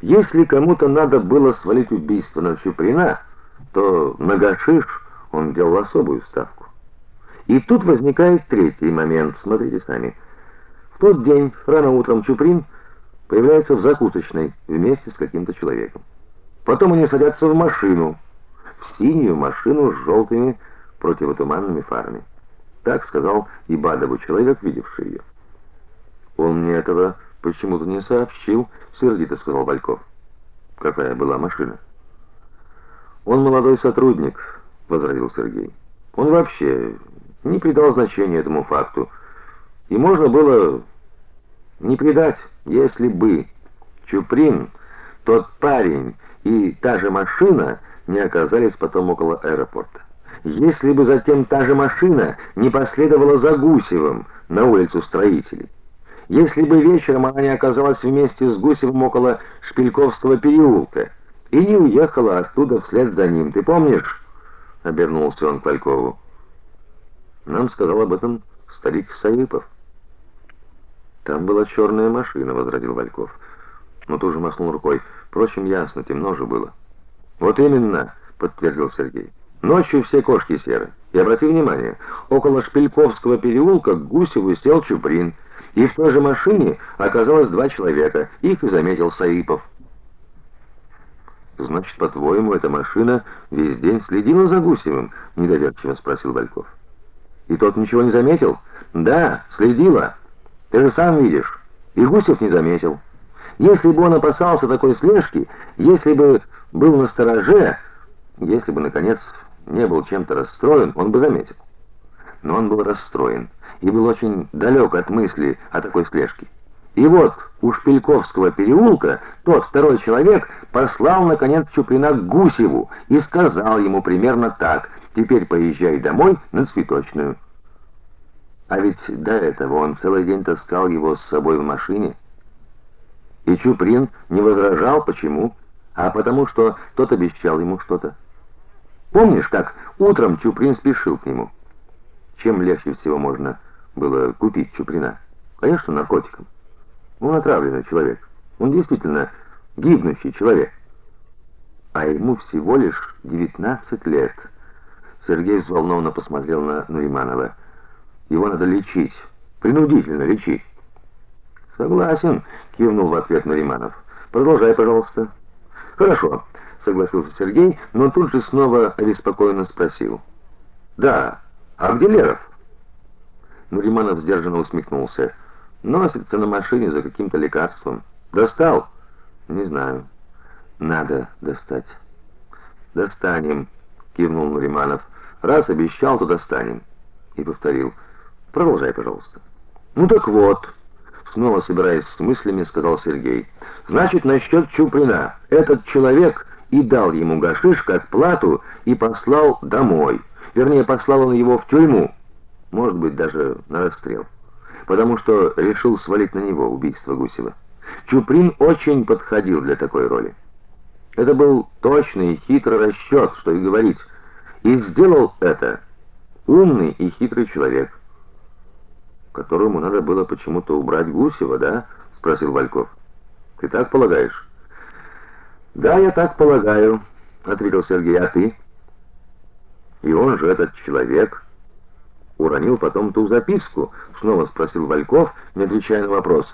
Если кому-то надо было свалить убийство на Чуприна, то на гашиш он делал особую ставку. И тут возникает третий момент, смотрите сами. В тот день, рано утром Чуприн появляется в закусочной вместе с каким-то человеком. Потом они садятся в машину, в синюю машину с желтыми противотуманными фарами. Так сказал Ибадову человек, видевший ее. Он мне этого почему-то не сообщил, сердито сказал Бальков. Какая была машина? Он молодой сотрудник, возразил Сергей. Он вообще не придал значения этому факту. И можно было не придать, если бы Чуприн, тот парень и та же машина не оказались потом около аэропорта. Если бы затем та же машина не последовала за Гусевым на улицу Строителей. Если бы вечером она не оказалась вместе с Гусевым около Шпильковского переулка и не уехала оттуда вслед за ним. Ты помнишь? обернулся он к Валькову. Нам сказал об этом старик Саипов. Там была черная машина, возразил Вальков. Но тоже махнул рукой. Впрочем, ясно, темно же было. Вот именно, подтвердил Сергей. Ночью все кошки серы. И обрати внимание, около Шпильковского переулка к Гусеву сел Чуприн, и в той же машине оказалось два человека. Их и заметил Саипов. Значит, по-твоему, эта машина весь день следила за Гусевым? недоверчиво спросил Вальков. И тот ничего не заметил? Да, следила. Ты же сам видишь. И Гусев не заметил. Если бы он опасался такой слежки, если бы был на стороже, если бы наконец не был чем-то расстроен, он бы заметил. Но он был расстроен и был очень далек от мысли о такой слежке. И вот у Шпильковского переулка тот второй человек послал наконец Чуприна к Гусеву и сказал ему примерно так: Теперь поезжай домой на цветочную. А ведь до этого он целый день таскал его с собой в машине. И Чуприн не возражал, почему? А потому что тот обещал ему что-то. Помнишь, как утром Чуприн спешил к нему? Чем легче всего можно было купить Чуприна? Конечно, наркотиком. Он отравленный человек. Он действительно гибнущий человек. А ему всего лишь 19 лет. Сергей взволнованно посмотрел на Нуриманова. Его надо лечить, принудительно лечить. Согласен, кивнул в ответ Нуриманов. Продолжай, пожалуйста. Хорошо, согласился Сергей, но тут же снова обеспокоенно спросил: "Да, а где Леров?" Нуриманов сдержанно усмехнулся. "Носится на машине за каким-то лекарством. Достал?" "Не знаю. Надо достать." "Достанем", кивнул Нуриманов. Раз обещал, то достанем. И повторил: "Продолжай, пожалуйста". Ну так вот, снова собираясь с мыслями, сказал Сергей. Значит, насчет Чуприна. Этот человек и дал ему гашиш как плату и послал домой. Вернее, послал он его в тюрьму, может быть, даже на расстрел, потому что решил свалить на него убийство Гусева. Чуприн очень подходил для такой роли. Это был точный и хитрый расчет, что и говорить. И сделал это умный и хитрый человек, которому надо было почему-то убрать Гусева, да? спросил Вальков. Ты так полагаешь? Да, я так полагаю, ответил Сергей. А ты? И он же этот человек уронил потом ту записку, снова спросил Вальков, не отвечая на вопрос.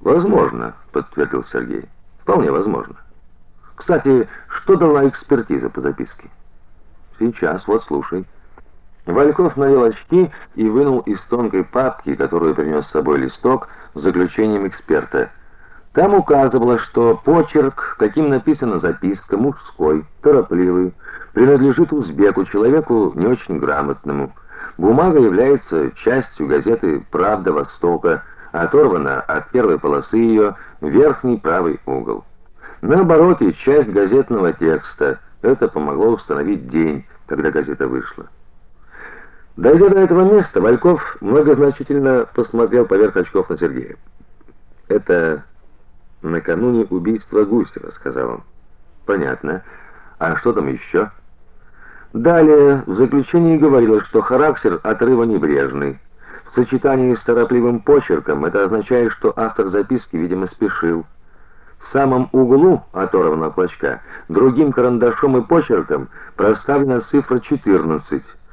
Возможно, подтвердил Сергей. Вполне возможно. Кстати, что дала экспертиза по записке? Сейчас, вот слушай. Вальков надел очки и вынул из тонкой папки, которую принес с собой листок, с заключением эксперта. Там указывалось, что почерк, каким написана записка, мужской, торопливый, принадлежит узбеку, человеку не очень грамотному. Бумага является частью газеты Правда Востока, оторвана от первой полосы ее верхний правый угол. На обороте часть газетного текста. Это помогло установить день, когда газета вышла. Дойдя до этого места, Вальков многозначительно посмотрел поверх очков на Сергея. Это накануне убийства Гусева, сказал он. Понятно. А что там еще?» Далее в заключении говорилось, что характер отрыва небрежный. В сочетании с торопливым почерком это означает, что автор записки, видимо, спешил. В самом углу оторванного клочка другим карандашом и почерком проставлена цифра 14.